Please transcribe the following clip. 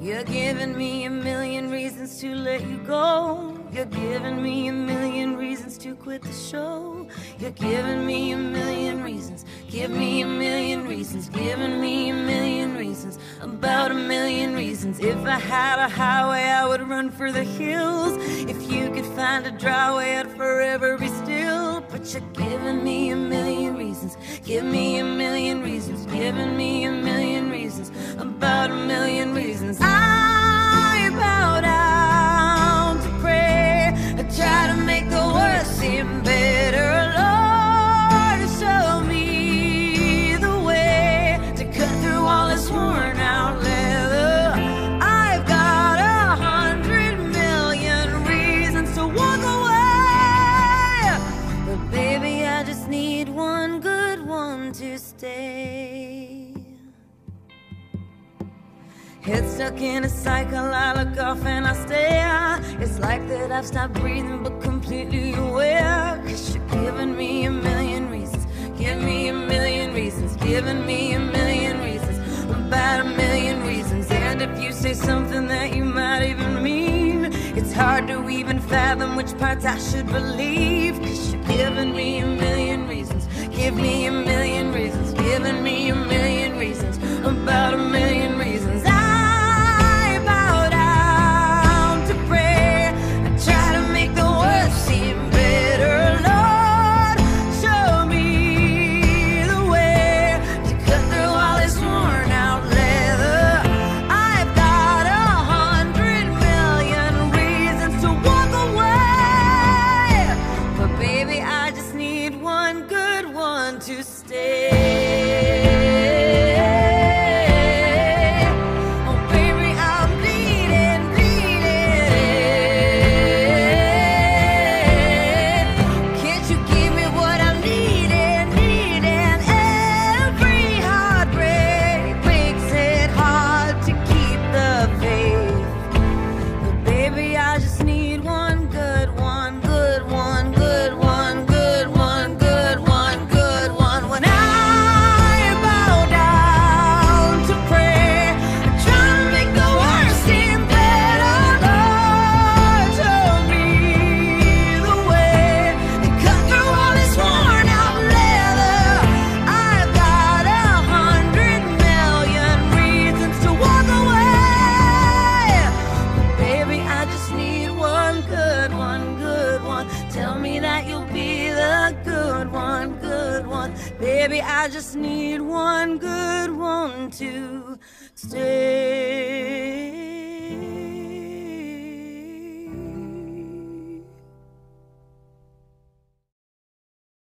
You're giving me a million reasons to let you go. You're giving me a million reasons to quit the show. You're giving me a million reasons. Give me a million reasons. Giving me a million reasons. About a million reasons. If I had a highway, I would run for the hills. If you could find a dry way, I'd forever be still. But you're giving me a million reasons. Give me a million reasons. Giving me a million reasons. About a million reasons. I good one to stay. Head stuck in a cycle, I look off and I stare. It's like that I've stopped breathing, but completely aware. Cause you're giving me a million reasons. Give me a million reasons. Giving me a million reasons. About a million reasons. And if you say something that you might even mean, it's hard to even fathom which parts I should believe. Cause you're giving me a million reasons. Give me a million reasons. Baby, I just need one good one to stay.